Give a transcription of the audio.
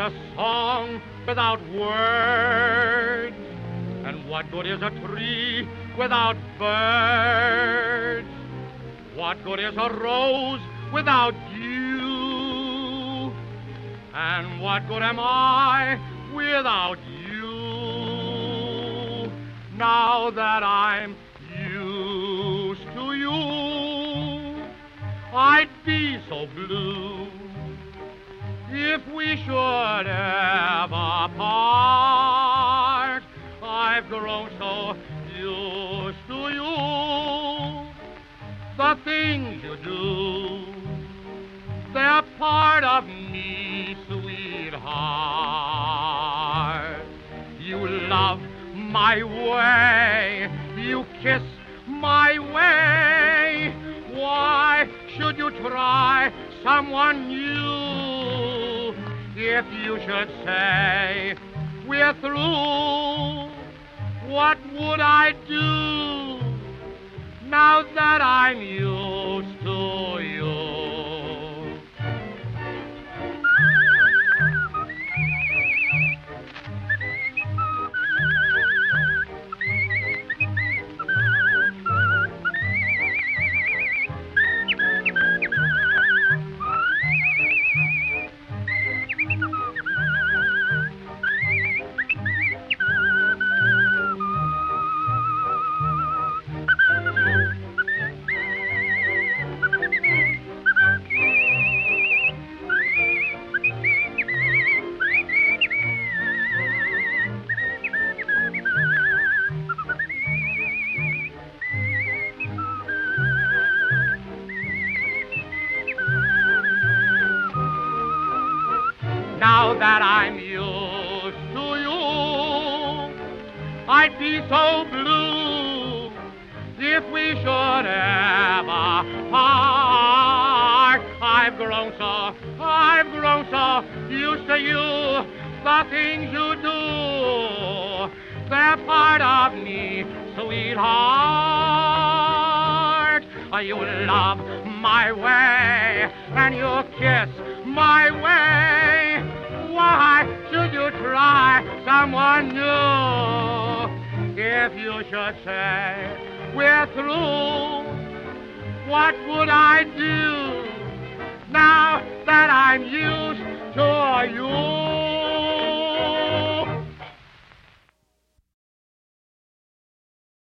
a song without words? And what good is a tree without birds? What good is a rose without you? And what good am I without you? Now that I'm used to you, I'd be so blue if we should ever part. I've grown so used to you, the things you do, they're part of me, sweetheart. You love my way, you kiss my way. Why should you try someone new if you should say we're through? What would I do now that I'm Now that I'm used to you, I'd be so blue if we should ever part. I've grown so, I've grown so used to you, the things you do, they're part of me, sweetheart. You love my way and you kiss my If you should say we're through, what would I do now that I'm used to you?